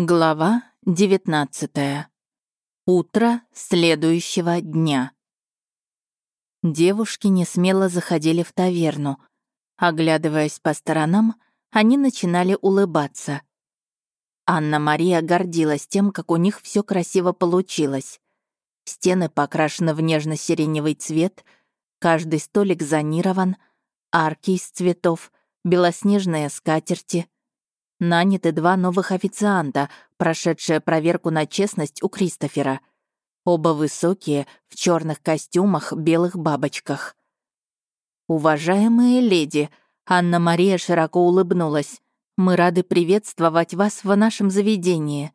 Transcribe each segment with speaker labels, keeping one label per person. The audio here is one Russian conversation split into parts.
Speaker 1: Глава 19. Утро следующего дня. Девушки не смело заходили в таверну. Оглядываясь по сторонам, они начинали улыбаться. Анна-Мария гордилась тем, как у них все красиво получилось. Стены покрашены в нежно-сиреневый цвет, каждый столик зонирован, арки из цветов, белоснежные скатерти — Наняты два новых официанта, прошедшие проверку на честность у Кристофера. Оба высокие, в черных костюмах, белых бабочках. «Уважаемые леди», — Анна-Мария широко улыбнулась, «мы рады приветствовать вас в нашем заведении.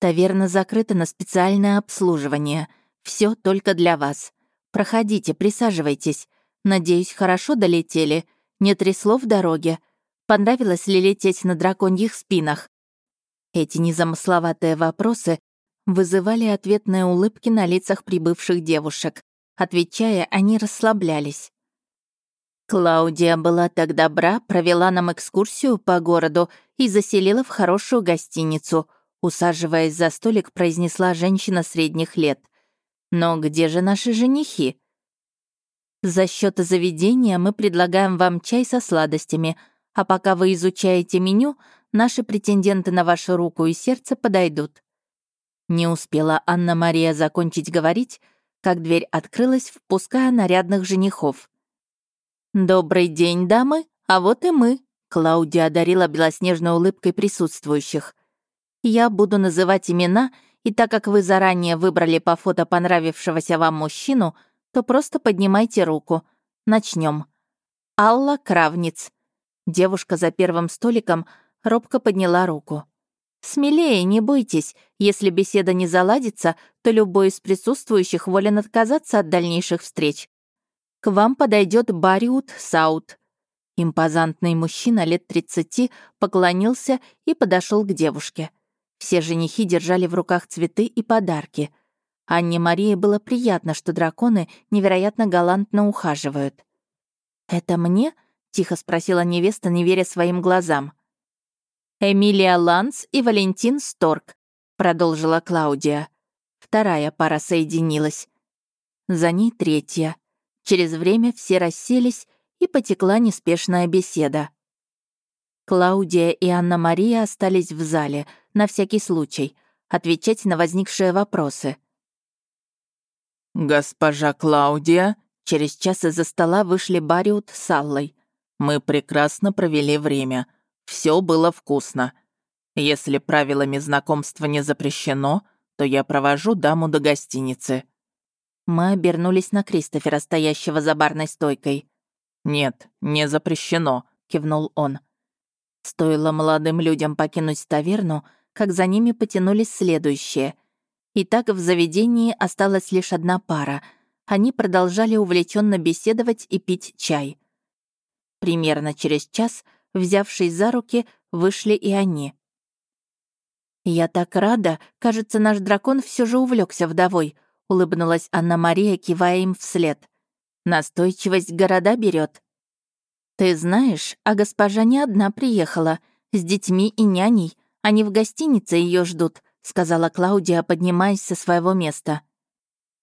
Speaker 1: Таверна закрыта на специальное обслуживание. Все только для вас. Проходите, присаживайтесь. Надеюсь, хорошо долетели. Не трясло в дороге. Понравилось ли лететь на драконьих спинах? Эти незамысловатые вопросы вызывали ответные улыбки на лицах прибывших девушек. Отвечая, они расслаблялись. Клаудия была так добра, провела нам экскурсию по городу и заселила в хорошую гостиницу. Усаживаясь за столик, произнесла женщина средних лет. «Но где же наши женихи?» «За счет заведения мы предлагаем вам чай со сладостями», а пока вы изучаете меню, наши претенденты на вашу руку и сердце подойдут». Не успела Анна-Мария закончить говорить, как дверь открылась, впуская нарядных женихов. «Добрый день, дамы, а вот и мы», — Клаудия одарила белоснежной улыбкой присутствующих. «Я буду называть имена, и так как вы заранее выбрали по фото понравившегося вам мужчину, то просто поднимайте руку. Начнем. Алла Кравниц, Девушка за первым столиком робко подняла руку. «Смелее, не бойтесь. Если беседа не заладится, то любой из присутствующих волен отказаться от дальнейших встреч. К вам подойдет Бариут Саут». Импозантный мужчина лет 30 поклонился и подошел к девушке. Все женихи держали в руках цветы и подарки. Анне Марии было приятно, что драконы невероятно галантно ухаживают. «Это мне?» Тихо спросила невеста, не веря своим глазам. «Эмилия Ланс и Валентин Сторк», — продолжила Клаудия. Вторая пара соединилась. За ней третья. Через время все расселись, и потекла неспешная беседа. Клаудия и Анна-Мария остались в зале, на всякий случай, отвечать на возникшие вопросы.
Speaker 2: «Госпожа Клаудия», через час из-за стола вышли Бариут с Аллой. Мы прекрасно провели время. Все было вкусно. Если правилами знакомства не запрещено, то я провожу даму до гостиницы».
Speaker 1: Мы обернулись на Кристофера, стоящего за барной стойкой.
Speaker 2: «Нет, не запрещено», — кивнул он.
Speaker 1: Стоило молодым людям покинуть таверну, как за ними потянулись следующие. И так в заведении осталась лишь одна пара. Они продолжали увлеченно беседовать и пить чай. Примерно через час, взявшись за руки, вышли и они. «Я так рада! Кажется, наш дракон все же увлекся вдовой», — улыбнулась Анна-Мария, кивая им вслед. «Настойчивость города берет. «Ты знаешь, а госпожа не одна приехала, с детьми и няней. Они в гостинице ее ждут», — сказала Клаудия, поднимаясь со своего места.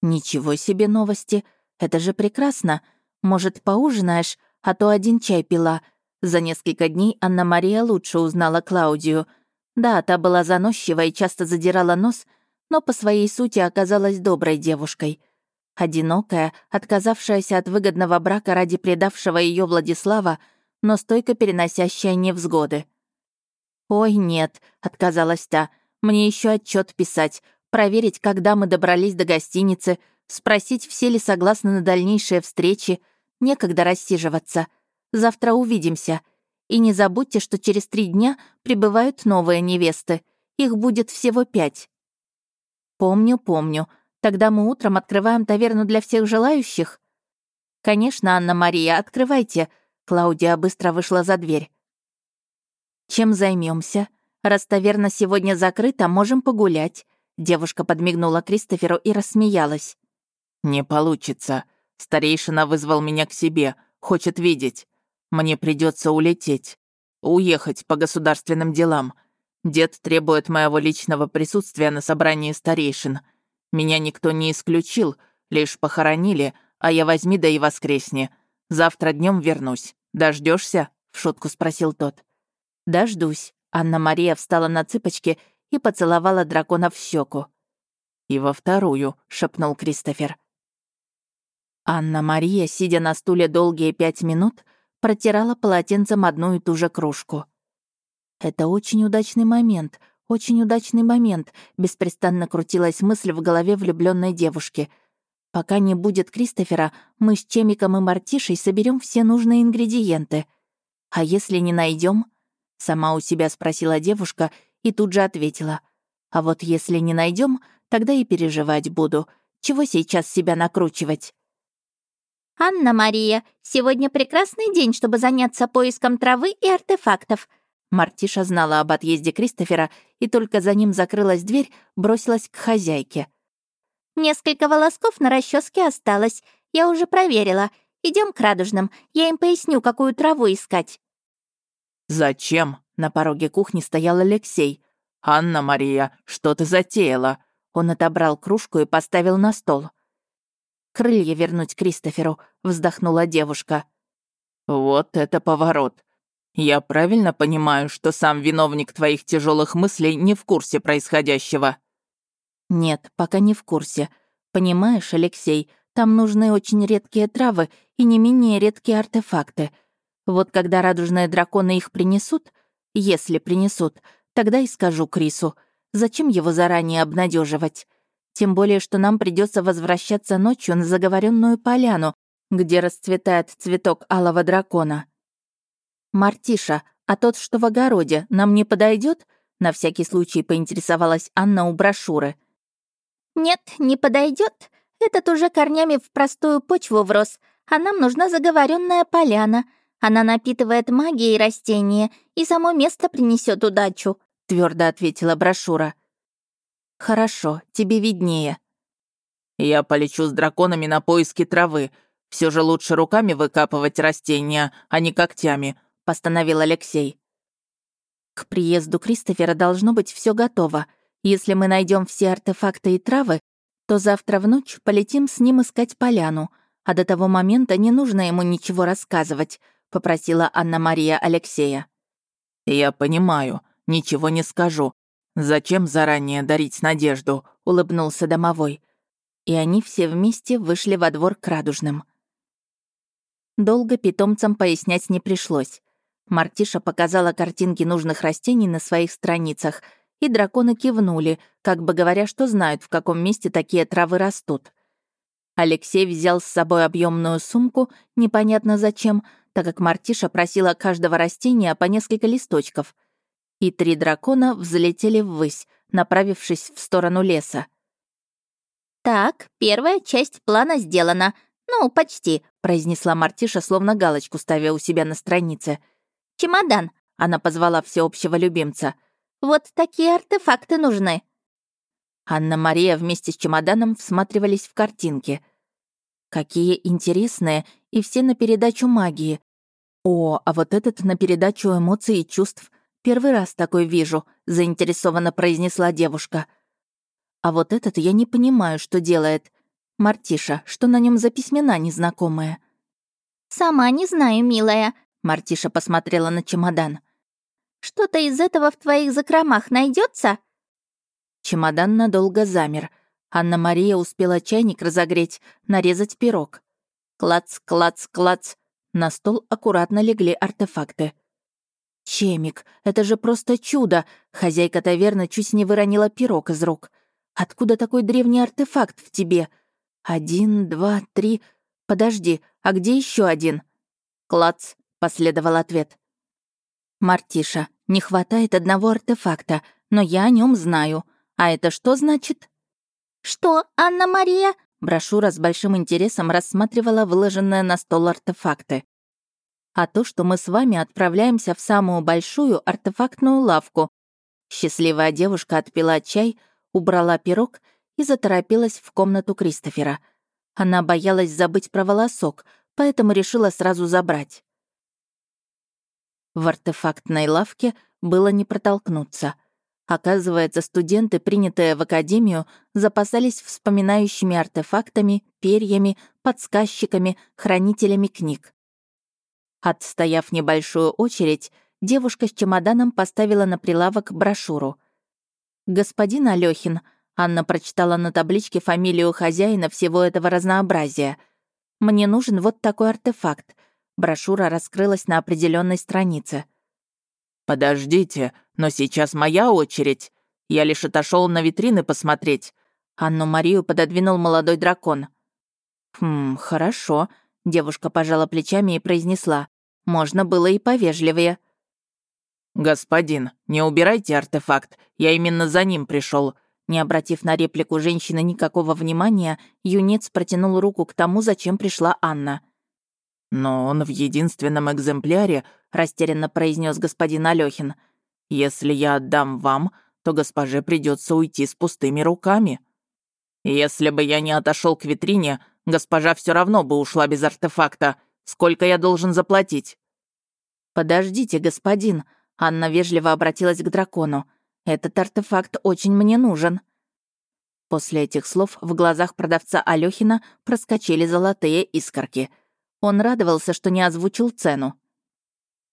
Speaker 1: «Ничего себе новости! Это же прекрасно! Может, поужинаешь, а то один чай пила. За несколько дней Анна-Мария лучше узнала Клаудию. Да, та была заносчива и часто задирала нос, но по своей сути оказалась доброй девушкой. Одинокая, отказавшаяся от выгодного брака ради предавшего ее Владислава, но стойко переносящая невзгоды. «Ой, нет», — отказалась та, — «мне еще отчет писать, проверить, когда мы добрались до гостиницы, спросить, все ли согласны на дальнейшие встречи, Некогда рассиживаться. Завтра увидимся. И не забудьте, что через три дня прибывают новые невесты. Их будет всего пять. Помню, помню. Тогда мы утром открываем таверну для всех желающих? Конечно, Анна-Мария, открывайте. Клаудия быстро вышла за дверь. Чем займемся? Раз таверна сегодня закрыта, можем погулять. Девушка подмигнула Кристоферу и рассмеялась.
Speaker 2: «Не получится. Старейшина вызвал меня к себе, хочет видеть. Мне придется улететь. Уехать по государственным делам. Дед требует моего личного присутствия на собрании старейшин. Меня никто не исключил, лишь похоронили, а я возьми да и воскресни. Завтра днем вернусь. Дождешься? в шутку спросил тот.
Speaker 1: Дождусь. Анна-Мария встала на цыпочки и поцеловала дракона в щеку.
Speaker 2: «И во вторую», — шепнул Кристофер.
Speaker 1: Анна-Мария, сидя на стуле долгие пять минут, протирала полотенцем одну и ту же кружку. «Это очень удачный момент, очень удачный момент», — беспрестанно крутилась мысль в голове влюбленной девушки. «Пока не будет Кристофера, мы с Чемиком и Мартишей соберем все нужные ингредиенты. А если не найдем? Сама у себя спросила девушка и тут же ответила. «А вот если не найдем, тогда и переживать буду. Чего сейчас себя накручивать?»
Speaker 3: «Анна-Мария, сегодня прекрасный день, чтобы заняться поиском травы и артефактов».
Speaker 1: Мартиша знала об отъезде Кристофера и только за ним закрылась дверь, бросилась к хозяйке.
Speaker 3: «Несколько волосков на расческе осталось. Я уже проверила. Идем к радужным. Я им поясню, какую траву искать».
Speaker 2: «Зачем?» — на пороге кухни стоял Алексей. «Анна-Мария, что ты затеяла?»
Speaker 1: Он отобрал кружку и поставил на стол. «Крылья вернуть Кристоферу», — вздохнула девушка.
Speaker 2: «Вот это поворот. Я правильно понимаю, что сам виновник твоих тяжелых мыслей не в курсе происходящего?»
Speaker 1: «Нет, пока не в курсе. Понимаешь, Алексей, там нужны очень редкие травы и не менее редкие артефакты. Вот когда радужные драконы их принесут, если принесут, тогда и скажу Крису, зачем его заранее обнадеживать. Тем более, что нам придется возвращаться ночью на заговоренную поляну, где расцветает цветок алого дракона. «Мартиша, а тот, что в огороде, нам не подойдет? На всякий случай поинтересовалась Анна у брошюры.
Speaker 3: «Нет, не подойдет. Этот уже корнями в простую почву врос, а нам нужна заговоренная поляна. Она напитывает магией растения и само место принесет удачу», —
Speaker 1: твердо ответила брошюра. «Хорошо, тебе виднее».
Speaker 2: «Я полечу с драконами на поиски травы. Все же лучше руками выкапывать растения, а не когтями», — постановил Алексей.
Speaker 1: «К приезду Кристофера должно быть все готово. Если мы найдем все артефакты и травы, то завтра в ночь полетим с ним искать поляну, а до того момента не нужно ему ничего рассказывать», — попросила Анна-Мария Алексея.
Speaker 2: «Я понимаю, ничего не скажу. Зачем заранее дарить надежду?» — улыбнулся домовой.
Speaker 1: И они все вместе вышли во двор к радужным. Долго питомцам пояснять не пришлось. Мартиша показала картинки нужных растений на своих страницах, и драконы кивнули, как бы говоря, что знают, в каком месте такие травы растут. Алексей взял с собой объемную сумку, непонятно зачем, так как Мартиша просила каждого растения по несколько листочков. И три дракона взлетели ввысь, направившись в сторону леса.
Speaker 3: «Так, первая часть плана сделана. Ну, почти», — произнесла Мартиша, словно галочку ставя у себя на странице. «Чемодан», — она позвала всеобщего любимца. «Вот такие артефакты нужны».
Speaker 1: Анна-Мария вместе с чемоданом всматривались в картинки. Какие интересные, и все на передачу магии. О, а вот этот на передачу эмоций и чувств. Первый раз такой вижу, заинтересованно произнесла девушка. А вот этот я не понимаю, что делает. Мартиша, что на нем за письмена незнакомые?
Speaker 3: Сама не знаю, милая.
Speaker 1: Мартиша посмотрела на чемодан.
Speaker 3: Что-то из этого в твоих закромах найдется?
Speaker 1: Чемодан надолго замер. Анна-Мария успела чайник разогреть, нарезать пирог. Клац, клац, клац. На стол аккуратно легли артефакты. «Чемик, это же просто чудо!» Хозяйка таверны чуть не выронила пирог из рук. «Откуда такой древний артефакт в тебе? Один, два, три... Подожди, а где еще один?» «Клац!» — последовал ответ. «Мартиша, не хватает одного артефакта, но я о нем знаю. А это что значит?»
Speaker 3: «Что, Анна-Мария?»
Speaker 1: Брошюра с большим интересом рассматривала выложенные на стол артефакты. А то, что мы с вами отправляемся в самую большую артефактную лавку. Счастливая девушка отпила чай, убрала пирог и заторопилась в комнату Кристофера. Она боялась забыть про волосок, поэтому решила сразу забрать. В артефактной лавке было не протолкнуться — Оказывается, студенты, принятые в академию, запасались вспоминающими артефактами, перьями, подсказчиками, хранителями книг. Отстояв небольшую очередь, девушка с чемоданом поставила на прилавок брошюру. «Господин Алёхин», — Анна прочитала на табличке фамилию хозяина всего этого разнообразия. «Мне нужен вот такой артефакт». Брошюра раскрылась на определенной странице.
Speaker 2: «Подождите, но сейчас моя очередь. Я лишь отошел на витрины посмотреть».
Speaker 1: Анну-Марию пододвинул молодой дракон. «Хм, хорошо», — девушка пожала плечами и произнесла. «Можно было и повежливее».
Speaker 2: «Господин, не убирайте артефакт, я именно за ним пришел. Не обратив на реплику женщины никакого внимания, юнец протянул руку к тому, зачем пришла Анна. «Но он в единственном экземпляре», — растерянно произнес господин Алёхин. «Если я отдам вам, то госпоже придется уйти с пустыми руками. Если бы я не отошел к витрине, госпожа все равно бы ушла без артефакта. Сколько я должен заплатить?»
Speaker 1: «Подождите, господин», — Анна вежливо обратилась к дракону. «Этот артефакт очень мне нужен». После этих слов в глазах продавца Алёхина проскочили золотые искорки — он радовался, что не озвучил цену.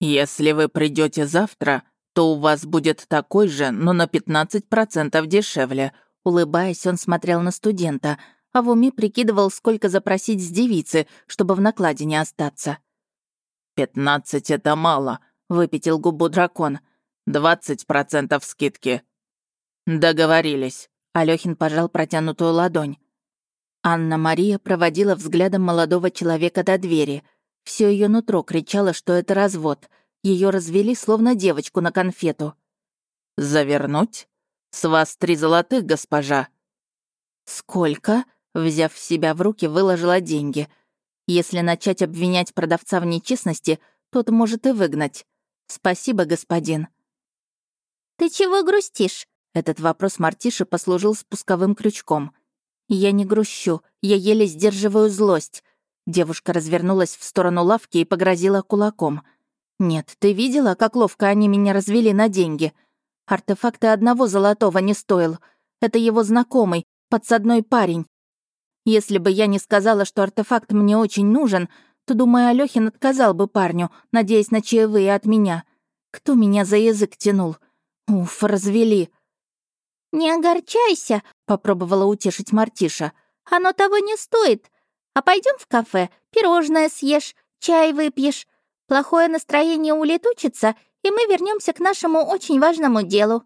Speaker 2: «Если вы придете завтра, то у вас будет такой же, но на 15% дешевле»,
Speaker 1: Улыбаясь, он смотрел на студента, а в уме прикидывал, сколько запросить с девицы, чтобы в накладе не остаться.
Speaker 2: «Пятнадцать — это мало», — выпятил губу дракон. «Двадцать процентов скидки». «Договорились», — Алёхин пожал протянутую ладонь.
Speaker 1: Анна-Мария проводила взглядом молодого человека до двери. Все ее нутро кричало, что это развод. Ее развели, словно девочку на конфету.
Speaker 2: «Завернуть? С вас три золотых, госпожа».
Speaker 1: «Сколько?» — взяв себя в руки, выложила деньги. «Если начать обвинять продавца в нечестности, тот может и выгнать. Спасибо, господин».
Speaker 3: «Ты чего грустишь?»
Speaker 1: Этот вопрос Мартиши послужил спусковым крючком — я не грущу, я еле сдерживаю злость. Девушка развернулась в сторону лавки и погрозила кулаком. «Нет, ты видела, как ловко они меня развели на деньги? Артефакты одного золотого не стоил. Это его знакомый, подсадной парень. Если бы я не сказала, что артефакт мне очень нужен, то, думаю, Алёхин отказал бы парню, надеясь на чаевые от меня. Кто меня за язык тянул? Уф, развели.
Speaker 3: «Не огорчайся», — попробовала утешить Мартиша. «Оно того не стоит. А пойдем в кафе, пирожное съешь, чай выпьешь. Плохое настроение улетучится, и мы вернемся к нашему очень важному делу».